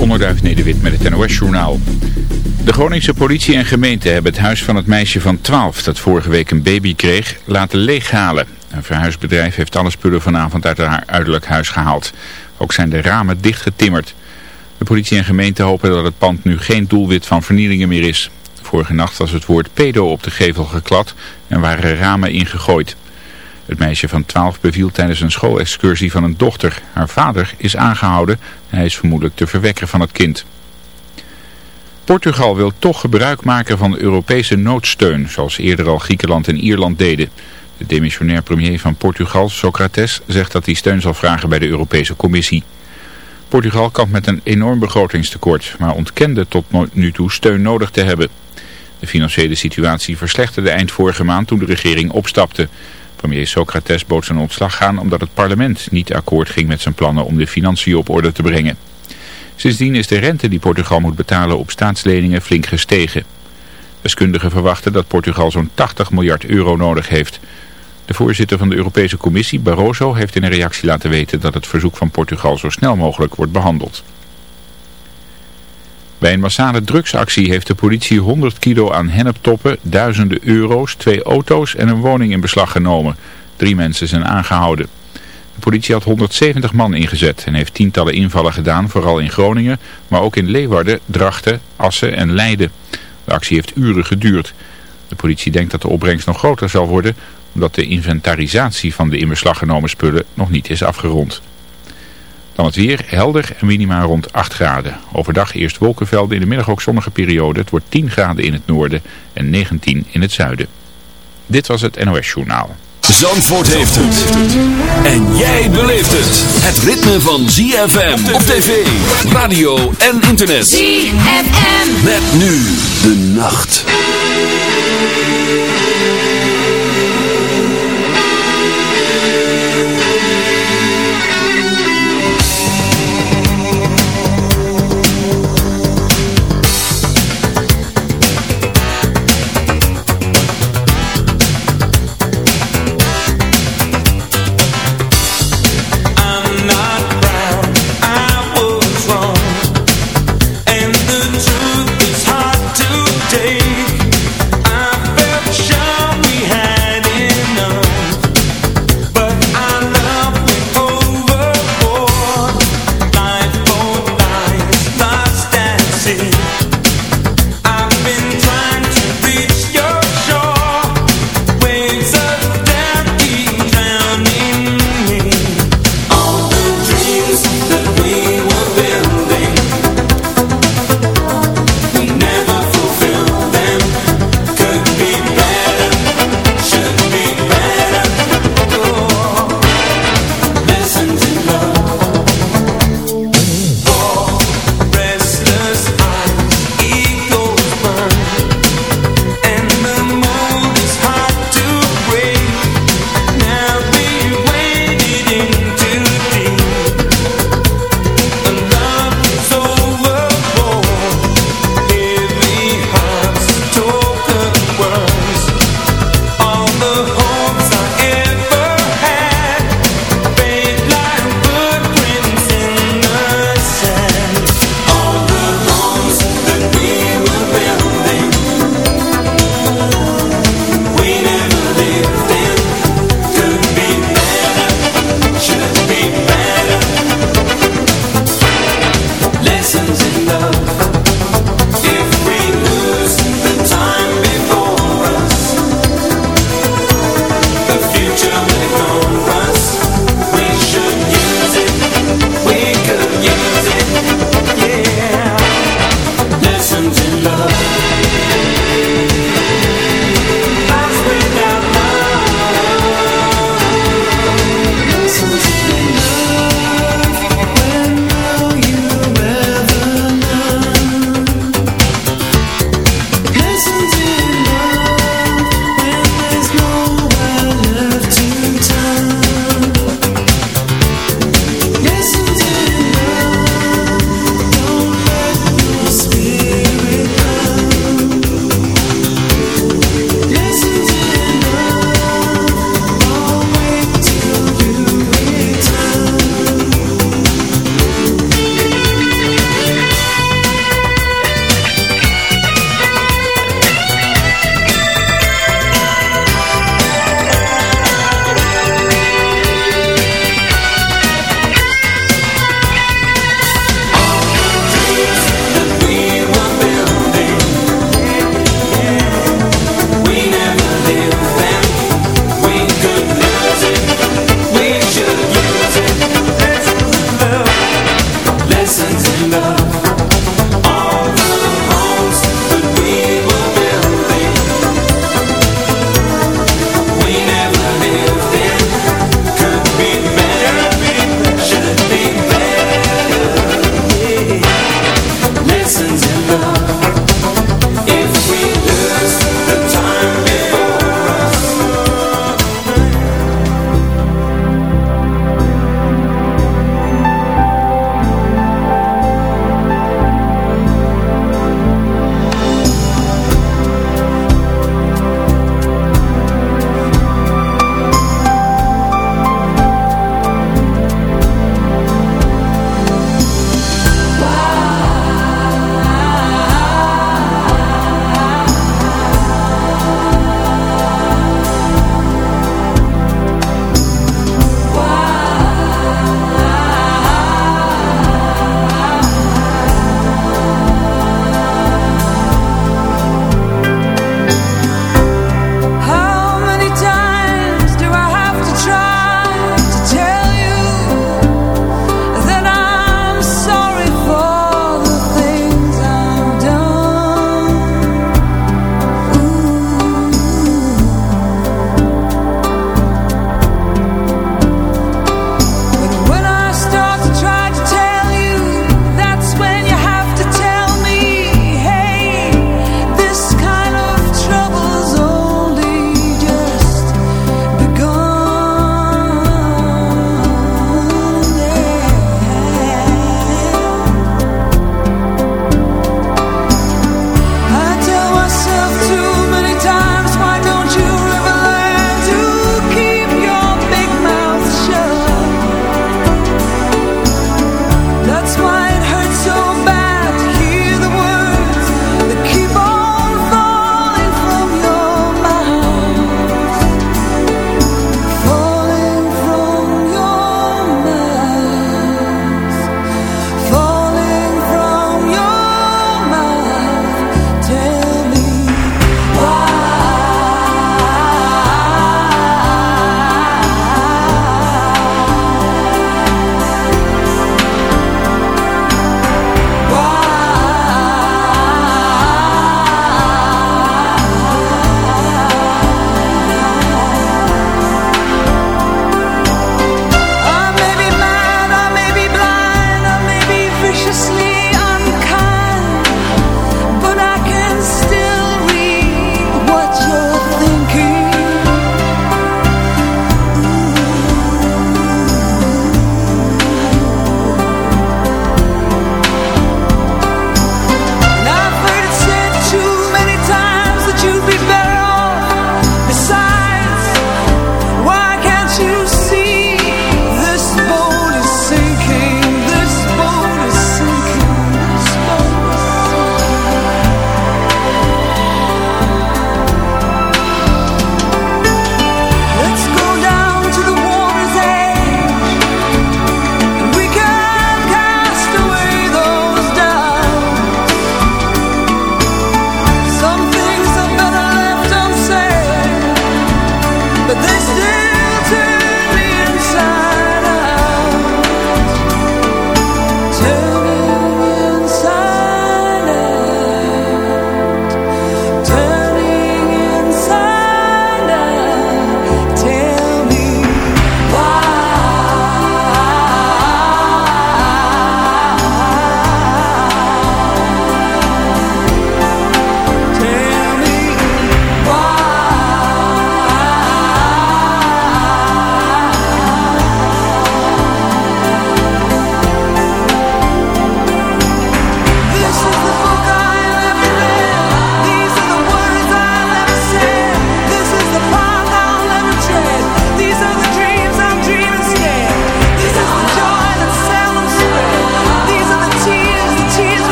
Onderduif Nederwit met het NOS-journaal. De Groningse politie en gemeente hebben het huis van het meisje van 12 dat vorige week een baby kreeg laten leeghalen. Een verhuisbedrijf heeft alle spullen vanavond uit haar uiterlijk huis gehaald. Ook zijn de ramen dichtgetimmerd. De politie en gemeente hopen dat het pand nu geen doelwit van vernielingen meer is. Vorige nacht was het woord pedo op de gevel geklad en waren ramen ingegooid. Het meisje van 12 beviel tijdens een schoolexcursie van een dochter. Haar vader is aangehouden en hij is vermoedelijk de verwekker van het kind. Portugal wil toch gebruik maken van Europese noodsteun, zoals eerder al Griekenland en Ierland deden. De demissionair premier van Portugal, Socrates, zegt dat hij steun zal vragen bij de Europese Commissie. Portugal kampt met een enorm begrotingstekort, maar ontkende tot nu toe steun nodig te hebben. De financiële situatie verslechterde eind vorige maand toen de regering opstapte. Premier Socrates bood zijn ontslag aan omdat het parlement niet akkoord ging met zijn plannen om de financiën op orde te brengen. Sindsdien is de rente die Portugal moet betalen op staatsleningen flink gestegen. Deskundigen verwachten dat Portugal zo'n 80 miljard euro nodig heeft. De voorzitter van de Europese Commissie, Barroso, heeft in een reactie laten weten dat het verzoek van Portugal zo snel mogelijk wordt behandeld. Bij een massale drugsactie heeft de politie 100 kilo aan henneptoppen, duizenden euro's, twee auto's en een woning in beslag genomen. Drie mensen zijn aangehouden. De politie had 170 man ingezet en heeft tientallen invallen gedaan, vooral in Groningen, maar ook in Leeuwarden, Drachten, Assen en Leiden. De actie heeft uren geduurd. De politie denkt dat de opbrengst nog groter zal worden, omdat de inventarisatie van de in beslag genomen spullen nog niet is afgerond. Dan het weer helder en minima rond 8 graden. Overdag eerst wolkenvelden, in de middag ook zonnige periode. Het wordt 10 graden in het noorden en 19 in het zuiden. Dit was het NOS Journaal. Zandvoort heeft het. En jij beleeft het. Het ritme van ZFM op tv, radio en internet. ZFM. Met nu de nacht.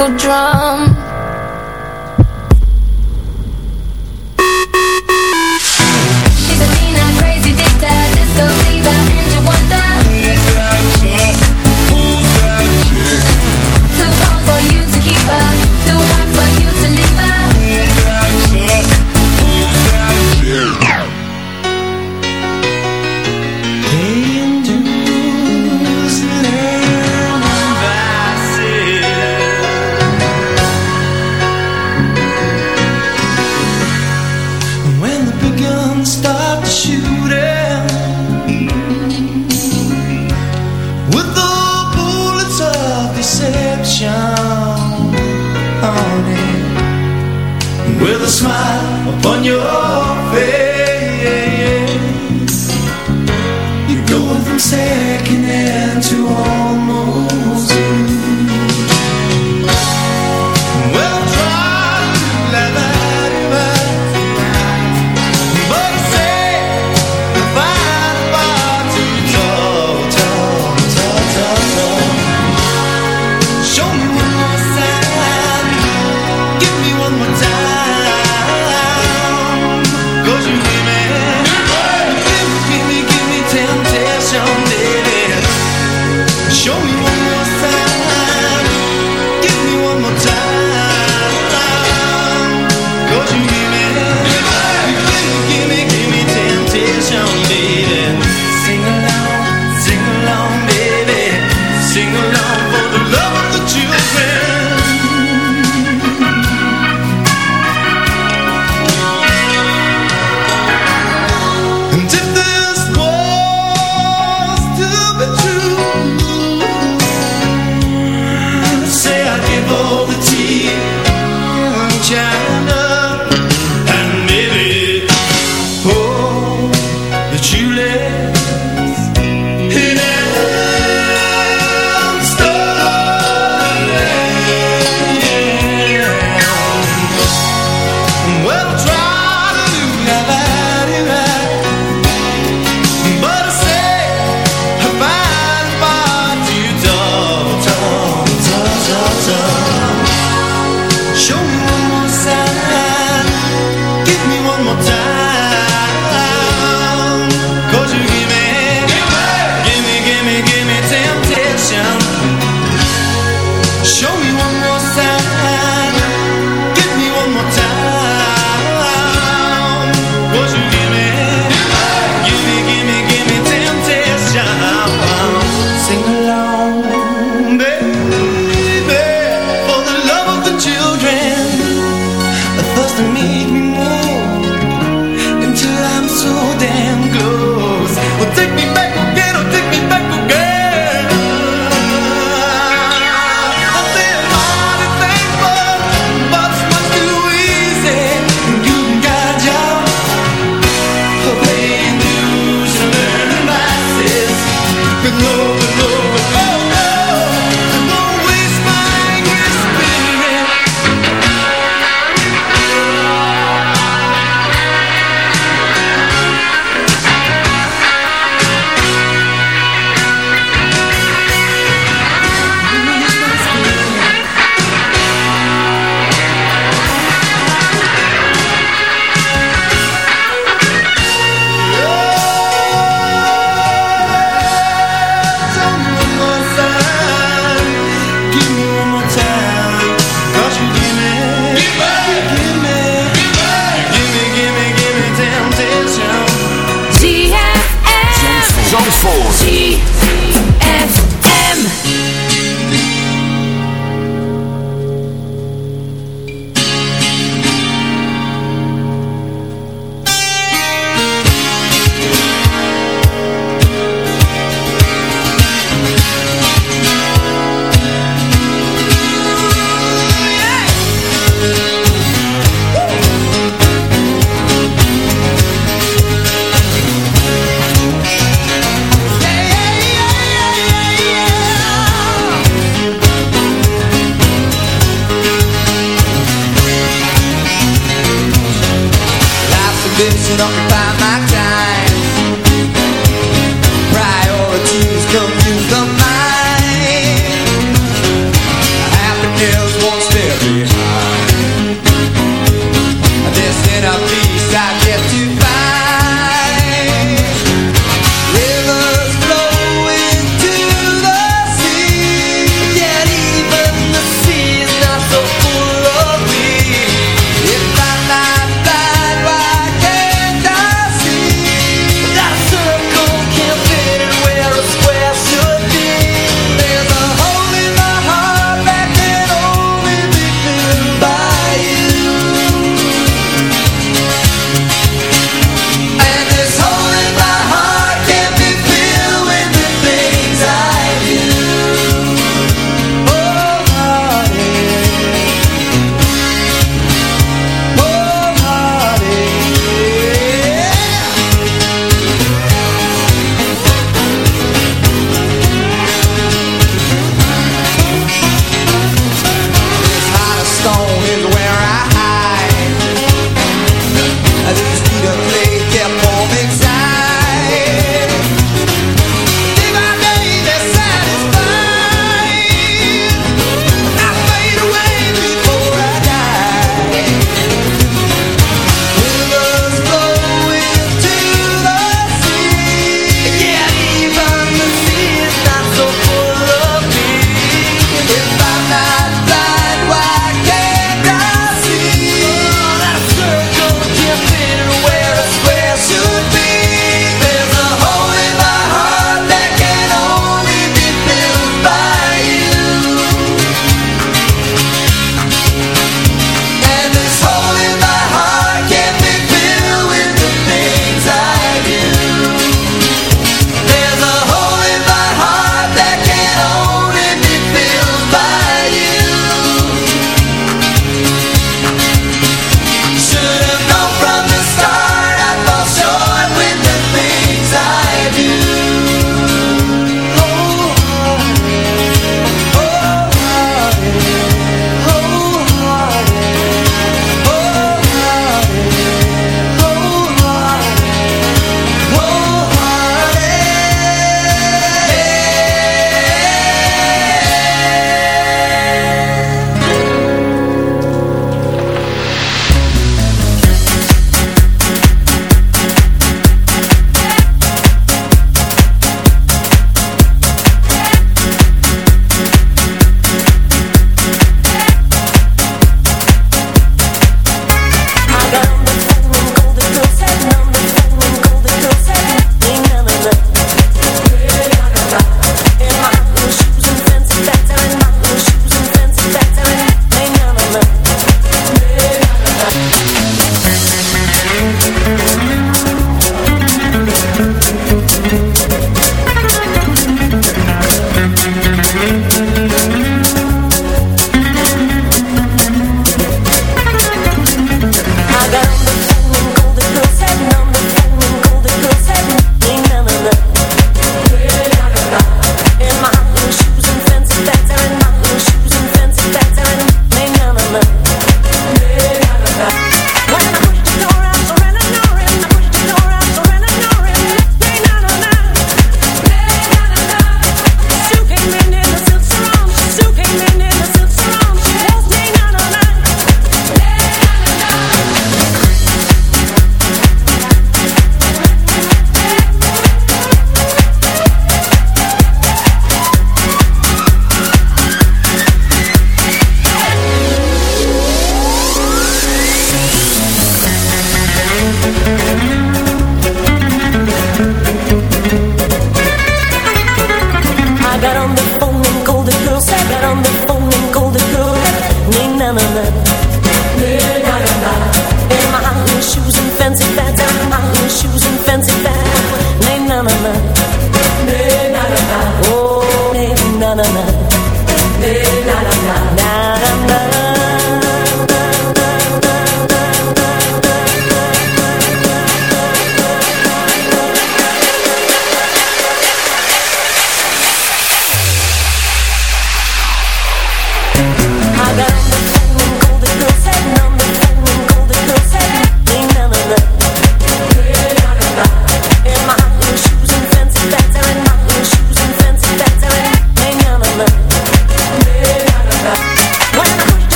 go drunk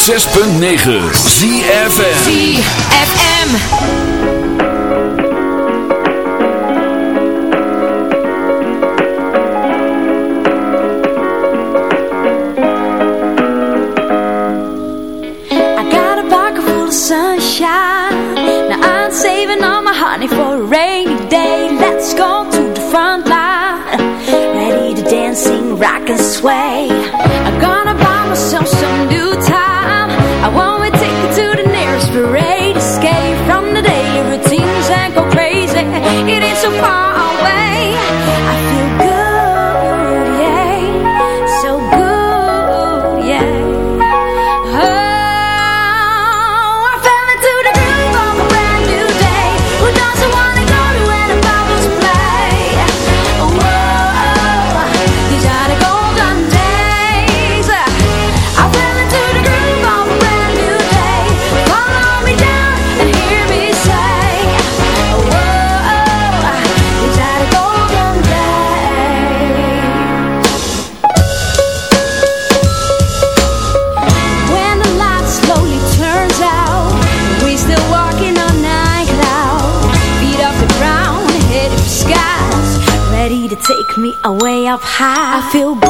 106.9 ZFM feel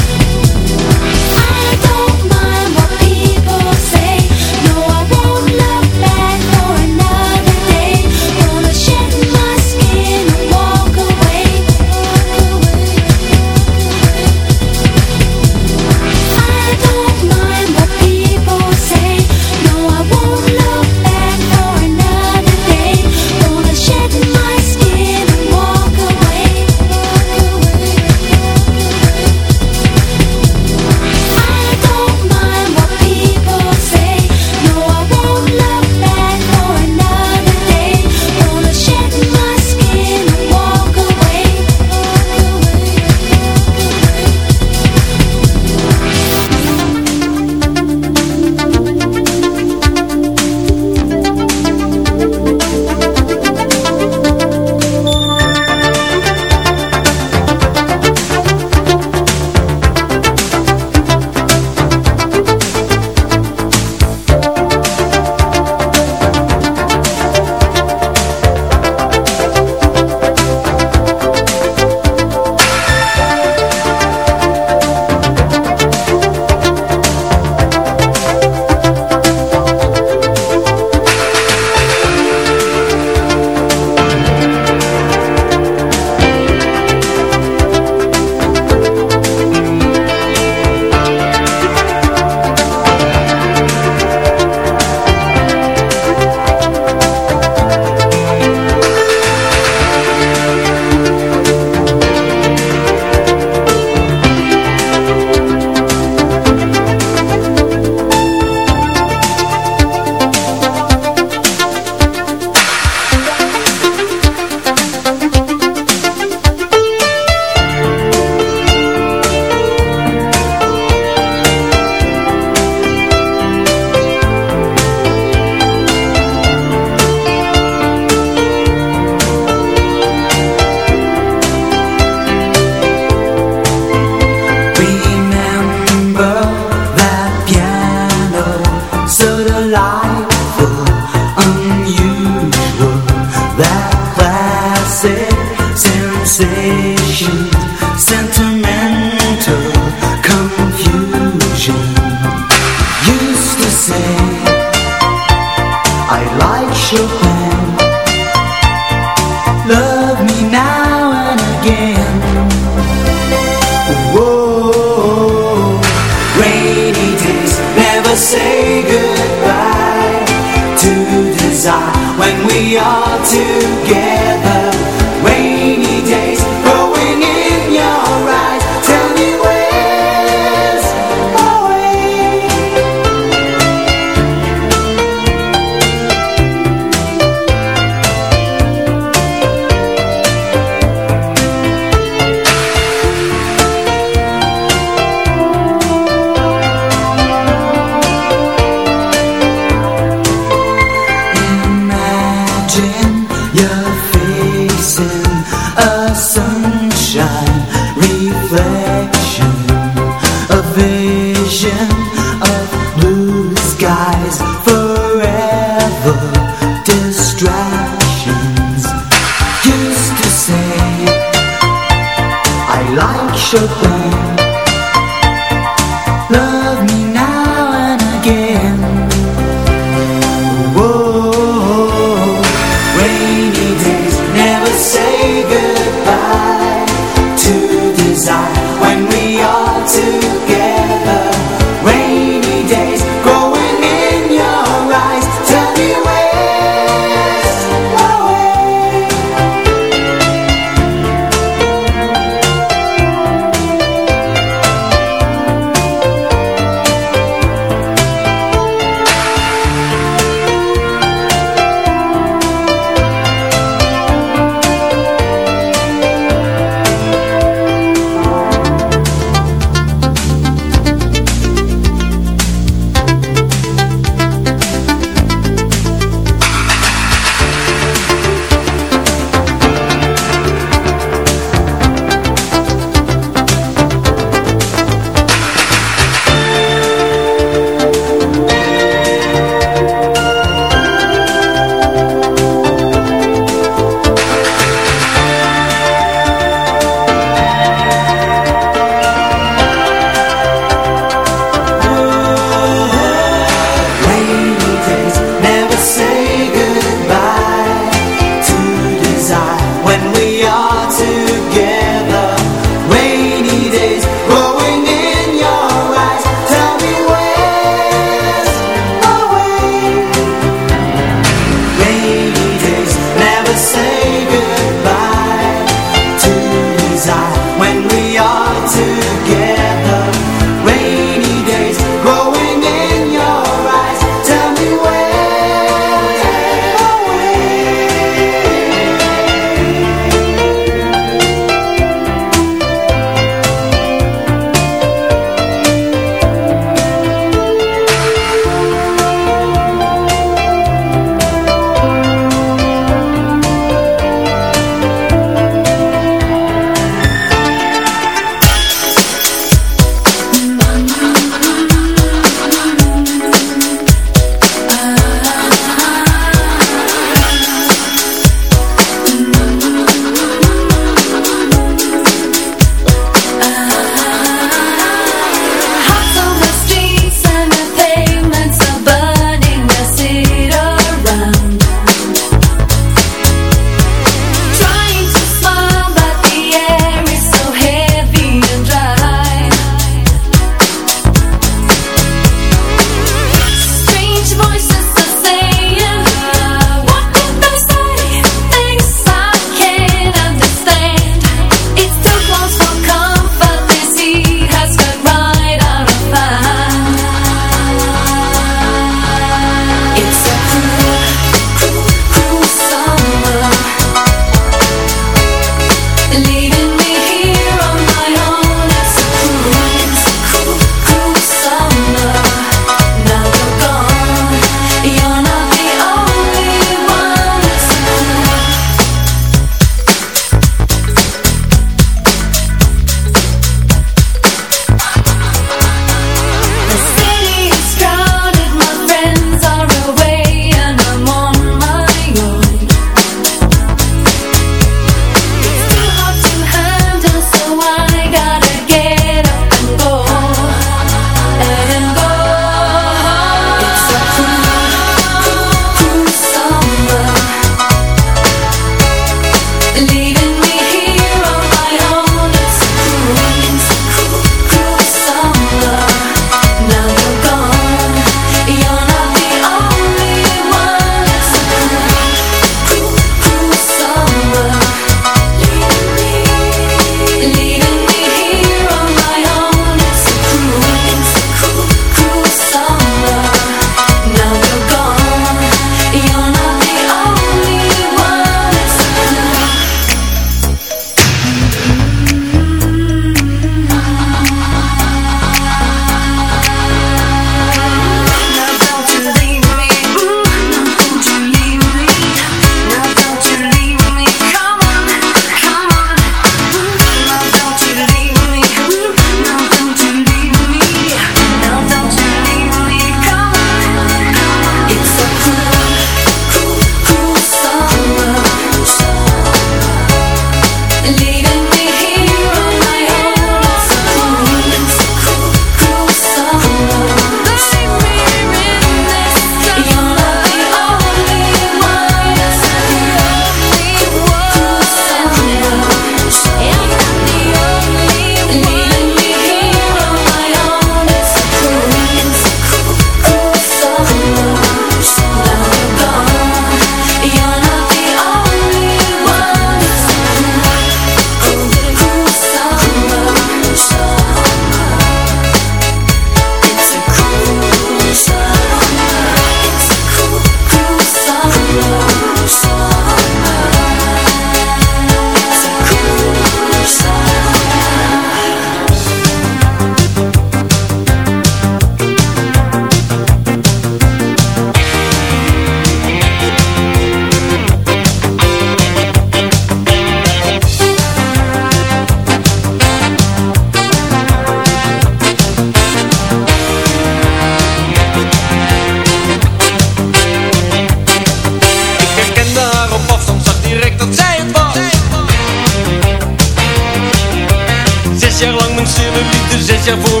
já vou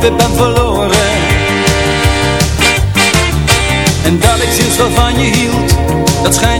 weer ben verloren. En dat ik sinds wel van je hield Dat schijnt